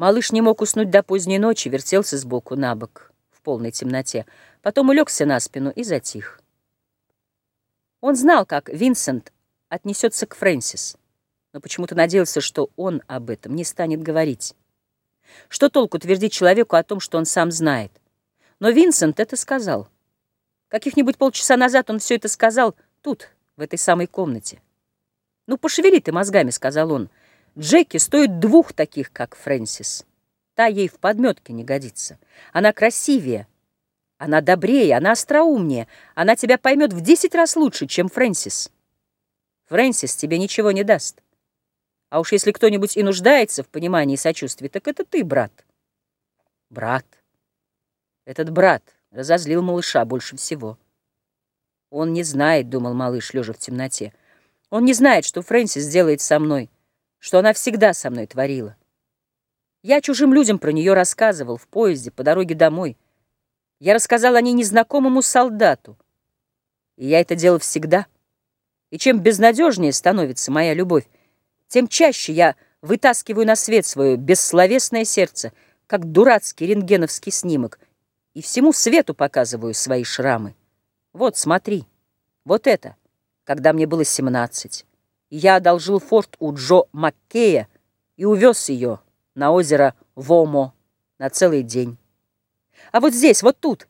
Малыш не мог уснуть до поздней ночи, вертелся сбоку на бок в полной темноте, потом улегся на спину и затих. Он знал, как Винсент отнесется к Фрэнсис, но почему-то надеялся, что он об этом не станет говорить. Что толку твердить человеку о том, что он сам знает? Но Винсент это сказал. Каких-нибудь полчаса назад он все это сказал тут, в этой самой комнате. «Ну, пошевели ты мозгами», — сказал он, — Джеки стоит двух таких, как Фрэнсис. Та ей в подметке не годится. Она красивее, она добрее, она остроумнее. Она тебя поймет в десять раз лучше, чем Фрэнсис. Фрэнсис тебе ничего не даст. А уж если кто-нибудь и нуждается в понимании и сочувствии, так это ты, брат. Брат. Этот брат разозлил малыша больше всего. Он не знает, думал малыш, лежа в темноте. Он не знает, что Фрэнсис делает со мной что она всегда со мной творила. Я чужим людям про нее рассказывал в поезде по дороге домой. Я рассказал о ней незнакомому солдату. И я это делал всегда. И чем безнадежнее становится моя любовь, тем чаще я вытаскиваю на свет свое бессловесное сердце, как дурацкий рентгеновский снимок, и всему свету показываю свои шрамы. Вот, смотри, вот это, когда мне было семнадцать я одолжил форт у Джо Маккея и увез ее на озеро Вомо на целый день. А вот здесь, вот тут,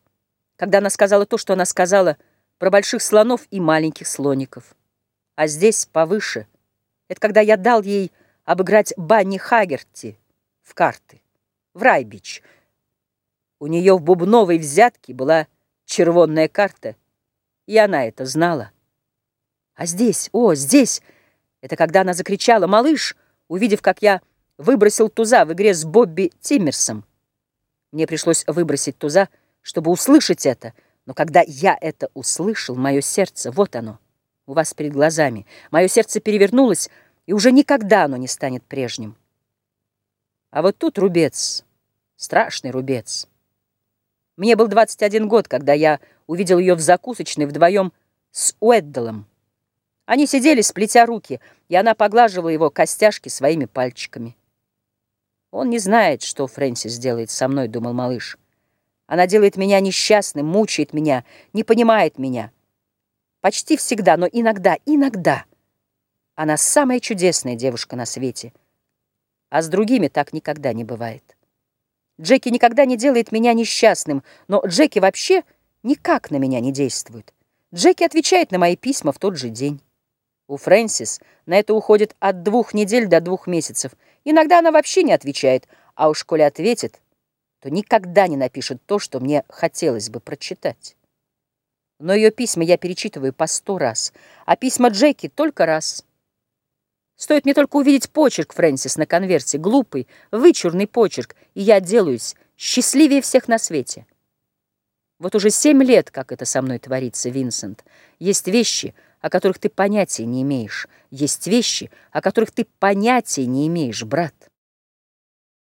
когда она сказала то, что она сказала про больших слонов и маленьких слоников. А здесь, повыше, это когда я дал ей обыграть Банни Хагерти в карты, в Райбич. У нее в бубновой взятке была червонная карта, и она это знала. А здесь, о, здесь... Это когда она закричала «Малыш!», увидев, как я выбросил туза в игре с Бобби Тиммерсом. Мне пришлось выбросить туза, чтобы услышать это, но когда я это услышал, мое сердце, вот оно, у вас перед глазами, мое сердце перевернулось, и уже никогда оно не станет прежним. А вот тут рубец, страшный рубец. Мне был 21 год, когда я увидел ее в закусочной вдвоем с Уэддалом. Они сидели, сплетя руки, и она поглаживала его костяшки своими пальчиками. «Он не знает, что Фрэнсис делает со мной», — думал малыш. «Она делает меня несчастным, мучает меня, не понимает меня. Почти всегда, но иногда, иногда. Она самая чудесная девушка на свете. А с другими так никогда не бывает. Джеки никогда не делает меня несчастным, но Джеки вообще никак на меня не действует. Джеки отвечает на мои письма в тот же день». У Фрэнсис на это уходит от двух недель до двух месяцев. Иногда она вообще не отвечает, а уж коли ответит, то никогда не напишет то, что мне хотелось бы прочитать. Но ее письма я перечитываю по сто раз, а письма Джеки только раз. Стоит мне только увидеть почерк Фрэнсис на конверте, глупый, вычурный почерк, и я делаюсь счастливее всех на свете. Вот уже семь лет, как это со мной творится, Винсент. Есть вещи — о которых ты понятия не имеешь. Есть вещи, о которых ты понятия не имеешь, брат.